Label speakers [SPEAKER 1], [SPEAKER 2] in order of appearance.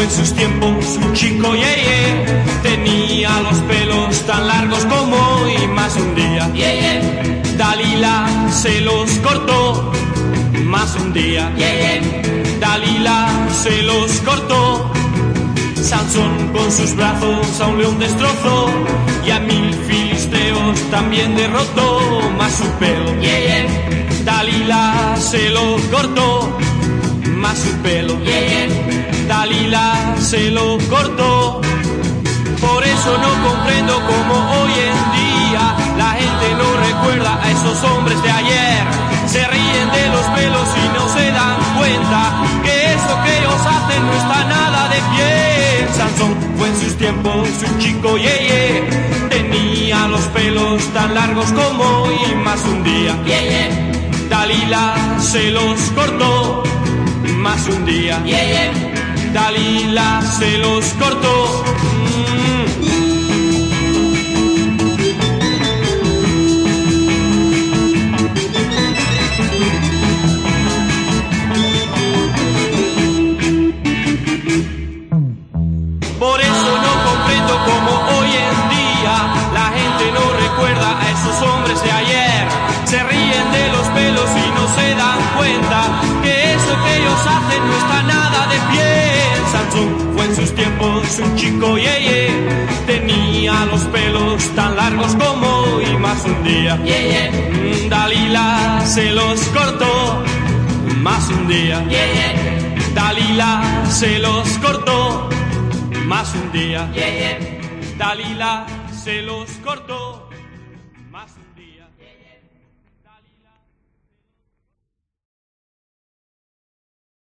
[SPEAKER 1] en sus tiempos un chico yeye, tenía los pelos tan largos como hoy, más un día. Dalila se los cortó, más un día. Dalila se los cortó. Sansón con sus brazos a un león destrozó y a mil filisteos también derrotó, más su pelo. Dalila se lo cortó, más su pelo. Dalila se lo cortó. Por eso no comprendo cómo hoy en día la gente no recuerda a esos hombres de ayer. Se ríen de los pelos y no se dan cuenta que eso que ellos hacen no está nada de pie. Sansón fue en sus tiempos un chico yeye. Tenía los pelos tan largos como hoy, más un día. Dalila se los cortó, más un día. Dalila se los cortó. Por eso no comprendo cómo hoy en día la gente no recuerda a esos hombres de ayer. Se ríen de los pelos y no se dan cuenta que eso que ellos hacen no está nada de pie. Fue en sus tiempos un chico yeye, tenía los pelos tan largos como hoy más un día. Mm, Dalila se los cortó más un día. Dalila se los cortó más un día. Dalila se los cortó.